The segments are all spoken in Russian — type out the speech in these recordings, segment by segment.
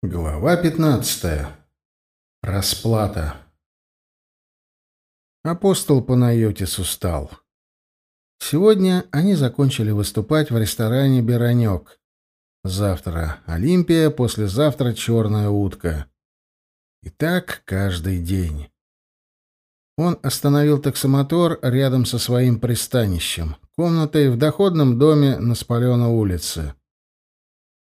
Глава 15. Расплата. Апостол Панайотис устал. Сегодня они закончили выступать в ресторане «Беронек». Завтра «Олимпия», послезавтра «Черная утка». И так каждый день. Он остановил таксомотор рядом со своим пристанищем, комнатой в доходном доме на Спаленой улице.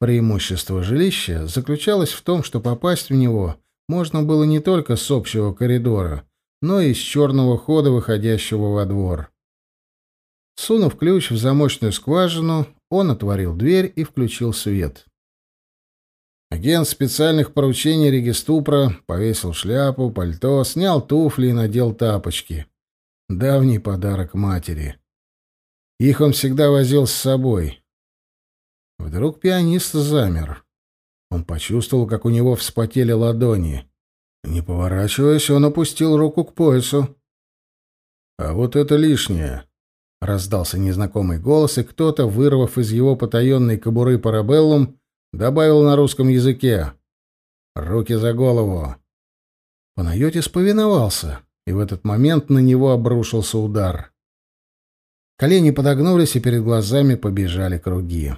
Преимущество жилища заключалось в том, что попасть в него можно было не только с общего коридора, но и с черного хода, выходящего во двор. Сунув ключ в замочную скважину, он отворил дверь и включил свет. Агент специальных поручений Региступра повесил шляпу, пальто, снял туфли и надел тапочки. Давний подарок матери. Их он всегда возил с собой. Вдруг пианист замер. Он почувствовал, как у него вспотели ладони. Не поворачиваясь, он опустил руку к поясу. «А вот это лишнее!» — раздался незнакомый голос, и кто-то, вырвав из его потаенной кобуры парабеллум, добавил на русском языке. «Руки за голову!» Панайотис повиновался, и в этот момент на него обрушился удар. Колени подогнулись, и перед глазами побежали круги.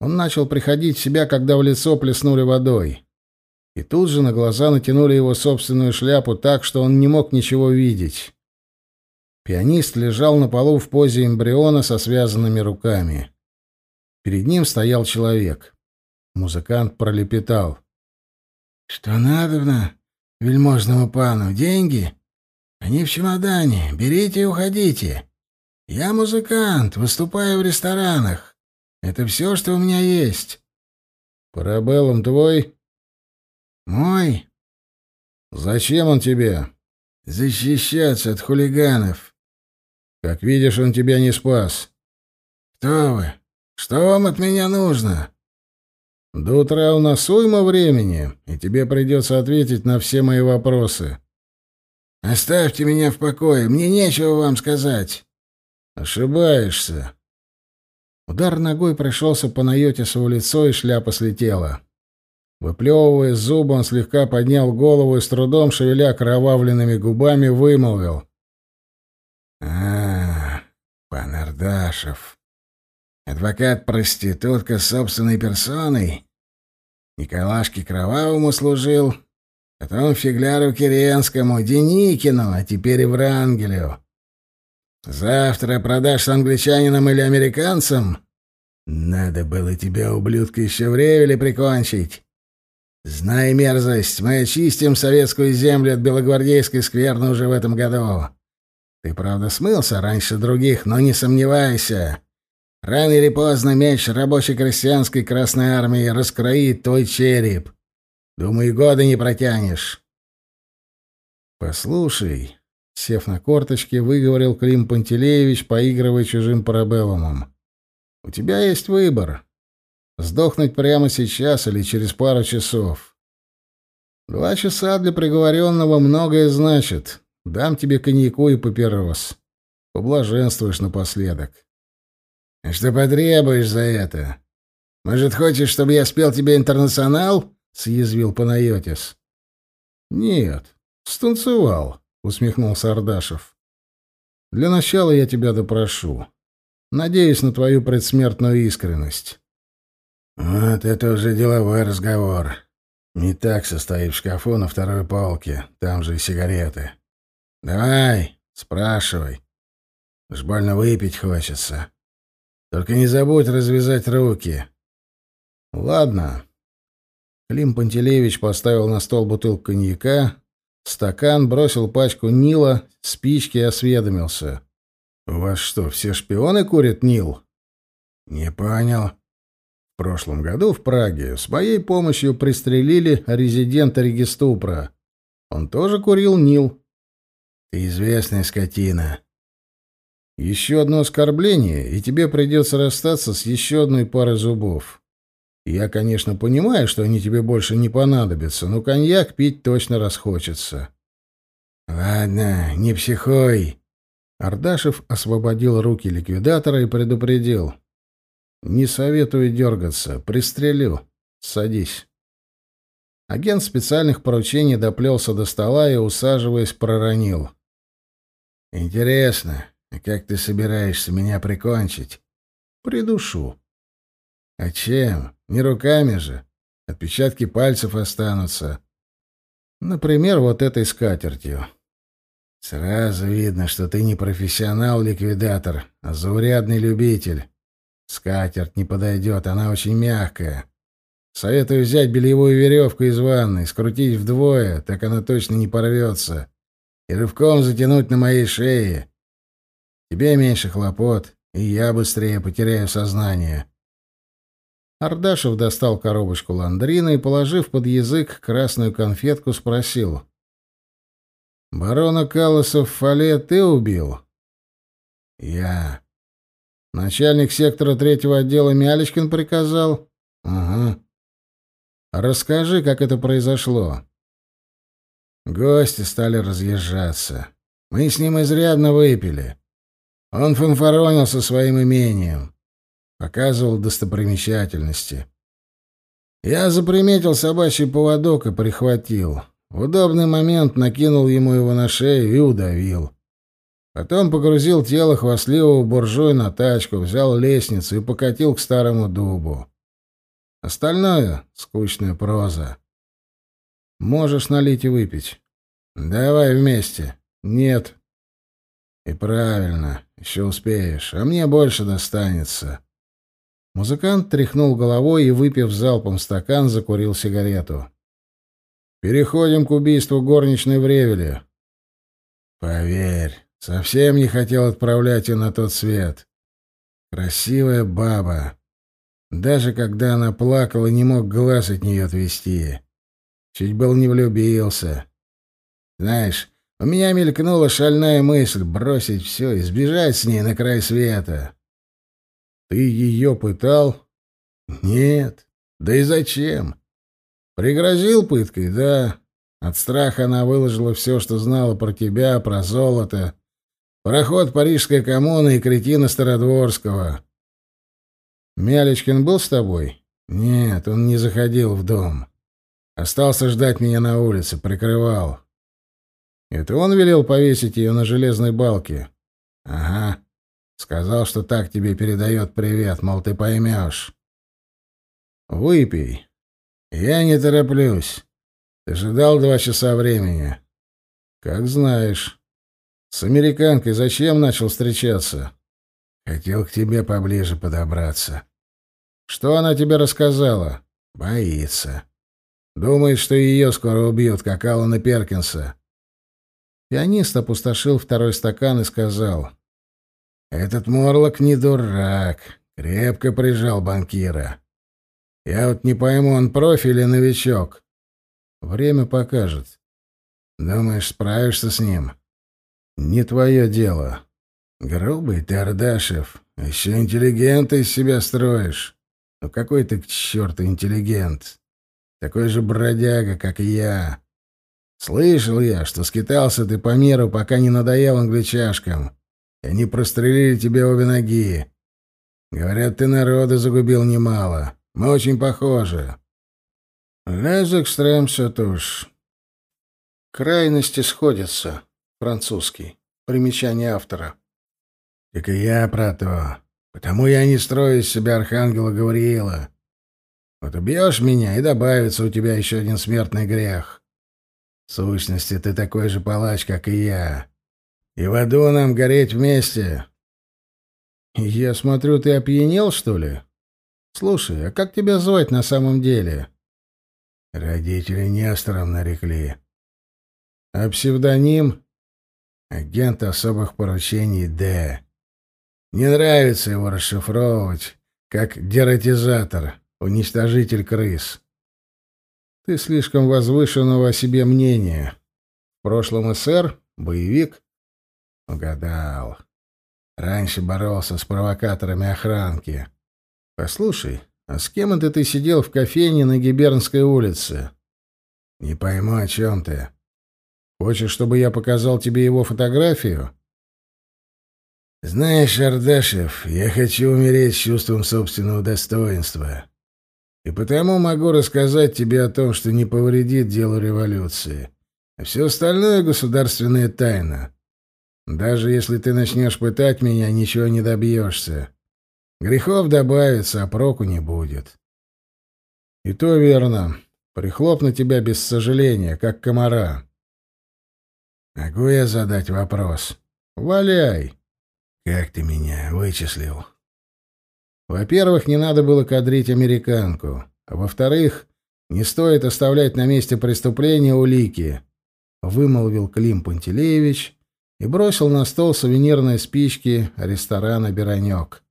Он начал приходить в себя, когда в лицо плеснули водой. И тут же на глаза натянули его собственную шляпу так, что он не мог ничего видеть. Пианист лежал на полу в позе эмбриона со связанными руками. Перед ним стоял человек. Музыкант пролепетал. «Что надобно вельможному пану? Деньги? Они в чемодане. Берите и уходите. Я музыкант, выступаю в ресторанах. Это все, что у меня есть. Парабеллум твой? Мой. Зачем он тебе? Защищаться от хулиганов. Как видишь, он тебя не спас. Кто вы? Что вам от меня нужно? До утра у нас уйма времени, и тебе придется ответить на все мои вопросы. Оставьте меня в покое, мне нечего вам сказать. Ошибаешься. Удар ногой пришелся по Найотисову лицо, и шляпа слетела. Выплевывая зубы, он слегка поднял голову и с трудом, шевеля кровавленными губами, вымолвил. «А, пан Ардашев. Адвокат-проститутка собственной персоной. Николашке Кровавому служил, потом Фигляру Киренскому, Деникину, а теперь и Врангелю. Завтра продашь англичанинам или американцам? Надо было тебя, ублюдка, еще в Ревеле прикончить. Знай мерзость, мы очистим советскую землю от белогвардейской скверны уже в этом году. Ты, правда, смылся раньше других, но не сомневайся. Рано или поздно меч рабочей крестьянской Красной Армии раскроит твой череп. Думаю, года не протянешь. Послушай, Сев на корточки, выговорил Клим Пантелеевич, поигрывая чужим парабеллумом. «У тебя есть выбор. Сдохнуть прямо сейчас или через пару часов. Два часа для приговоренного многое значит. Дам тебе коньяку и папирос. Поблаженствуешь напоследок». «А что потребуешь за это? Может, хочешь, чтобы я спел тебе интернационал?» — съязвил Панайотис. «Нет, станцевал» усмехнулся Ардашев. Для начала я тебя допрошу. Надеюсь на твою предсмертную искренность. Вот это уже деловой разговор. Не так состоит в шкафу на второй полке, там же и сигареты. Давай, спрашивай. Уж больно выпить хочется. Только не забудь развязать руки. Ладно. Клим Пантелеевич поставил на стол бутылку коньяка, Стакан бросил пачку Нила, спички и осведомился. «У вас что, все шпионы курят Нил?» «Не понял». В прошлом году в Праге с моей помощью пристрелили резидента Региступра. Он тоже курил Нил. «Ты известная скотина». «Еще одно оскорбление, и тебе придется расстаться с еще одной парой зубов. Я, конечно, понимаю, что они тебе больше не понадобятся, но коньяк пить точно расхочется. Ладно, не психой. Ардашев освободил руки ликвидатора и предупредил. Не советую дергаться, пристрелю. Садись. Агент специальных поручений доплелся до стола и, усаживаясь, проронил. «Интересно, как ты собираешься меня прикончить?» «Придушу». «А чем? Не руками же. Отпечатки пальцев останутся. Например, вот этой скатертью». «Сразу видно, что ты не профессионал-ликвидатор, а заурядный любитель. Скатерть не подойдет, она очень мягкая. Советую взять бельевую веревку из ванной, скрутить вдвое, так она точно не порвется, и рывком затянуть на моей шее. Тебе меньше хлопот, и я быстрее потеряю сознание». Ардашев достал коробочку ландрина и, положив под язык красную конфетку, спросил. «Барона Калласа в Фале ты убил?» «Я». «Начальник сектора третьего отдела Мялечкин приказал?» «Ага». Расскажи, как это произошло. Гости стали разъезжаться. Мы с ним изрядно выпили. Он фанфаронил со своим имением. Показывал достопримечательности. Я заприметил собачий поводок и прихватил. В удобный момент накинул ему его на шею и удавил. Потом погрузил тело хвастливого буржуя на тачку, взял лестницу и покатил к старому дубу. Остальное — скучная проза. Можешь налить и выпить. Давай вместе. Нет. И правильно, еще успеешь, а мне больше достанется. Музыкант тряхнул головой и, выпив залпом стакан, закурил сигарету. Переходим к убийству горничной в Ревеле. Поверь, совсем не хотел отправлять ее на тот свет. Красивая баба, даже когда она плакала, не мог глаз от нее отвести. Чуть был не влюбился. Знаешь, у меня мелькнула шальная мысль бросить все и сбежать с ней на край света. Ты ее пытал? Нет. Да и зачем? Пригрозил пыткой, да. От страха она выложила все, что знала про тебя, про золото, про ход Парижской коммуны и кретина Стародворского. Мялечкин был с тобой? Нет, он не заходил в дом. Остался ждать меня на улице, прикрывал. Это он велел повесить ее на железной балке? Сказал, что так тебе передает привет, мол, ты поймешь. Выпей. Я не тороплюсь. Ты же дал два часа времени. Как знаешь. С американкой зачем начал встречаться? Хотел к тебе поближе подобраться. Что она тебе рассказала? Боится. Думает, что ее скоро убьют, как Алана Перкинса. Пианист опустошил второй стакан и сказал. «Этот Морлок не дурак. Крепко прижал банкира. Я вот не пойму, он профи или новичок. Время покажет. Думаешь, справишься с ним? Не твое дело. Грубый ты, Ардашев. Еще интеллигента из себя строишь. Ну какой ты к черту интеллигент? Такой же бродяга, как и я. Слышал я, что скитался ты по миру, пока не надоел англичашкам. Они прострелили тебе обе ноги. Говорят, ты народа загубил немало. Мы очень похожи. Les extrêmes touche. Крайности сходятся. Французский. Примечание автора. Так и я про то. Потому я не строю из себя архангела Гавриила. Вот убьешь меня, и добавится у тебя еще один смертный грех. В сущности, ты такой же палач, как и я. И в аду нам гореть вместе. Я смотрю, ты опьянел, что ли? Слушай, а как тебя звать на самом деле? Родители Нестором нарекли. А псевдоним? Агент особых поручений Д. Не нравится его расшифровывать, как дератизатор, уничтожитель крыс. Ты слишком возвышенного о себе мнения. В прошлом СР — боевик. Угадал. Раньше боролся с провокаторами охранки. Послушай, а с кем это ты сидел в кофейне на Гибернской улице? Не пойму, о чем ты. Хочешь, чтобы я показал тебе его фотографию? «Знаешь, Ардашев, я хочу умереть с чувством собственного достоинства. И потому могу рассказать тебе о том, что не повредит делу революции. А все остальное — государственная тайна. Даже если ты начнешь пытать меня, ничего не добьешься. Грехов добавится, а проку не будет. И то верно. Прихлопну тебя без сожаления, как комара. Могу я задать вопрос? Валяй. Как ты меня вычислил? Во-первых, не надо было кадрить американку. А во-вторых, не стоит оставлять на месте преступления улики, — вымолвил Клим Пантелеевич и бросил на стол сувенирные спички ресторана «Беронек».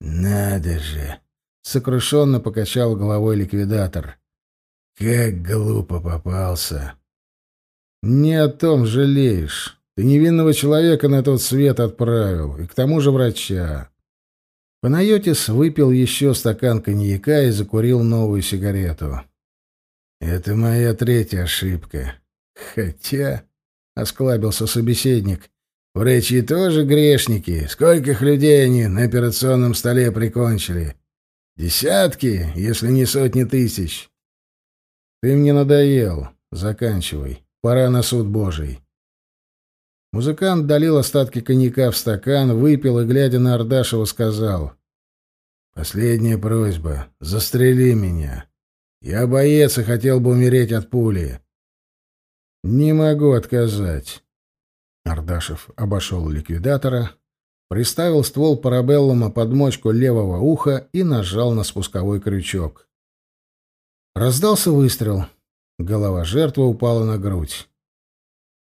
«Надо же!» — сокрушенно покачал головой ликвидатор. «Как глупо попался!» «Не о том жалеешь. Ты невинного человека на тот свет отправил, и к тому же врача. Панайотис выпил еще стакан коньяка и закурил новую сигарету. «Это моя третья ошибка. Хотя...» — осклабился собеседник. «Врачи тоже грешники. Скольких людей они на операционном столе прикончили? Десятки, если не сотни тысяч. Ты мне надоел. Заканчивай. Пора на суд Божий». Музыкант долил остатки коньяка в стакан, выпил и, глядя на Ардашева, сказал. «Последняя просьба. Застрели меня. Я боец и хотел бы умереть от пули». «Не могу отказать». Ардашев обошел ликвидатора, приставил ствол парабеллума под мочку левого уха и нажал на спусковой крючок. Раздался выстрел. Голова жертвы упала на грудь.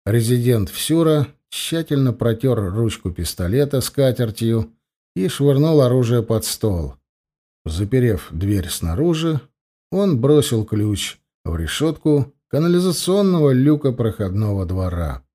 Резидент Всюра тщательно протер ручку пистолета с катертью и швырнул оружие под стол. Заперев дверь снаружи, он бросил ключ в решетку канализационного люка проходного двора.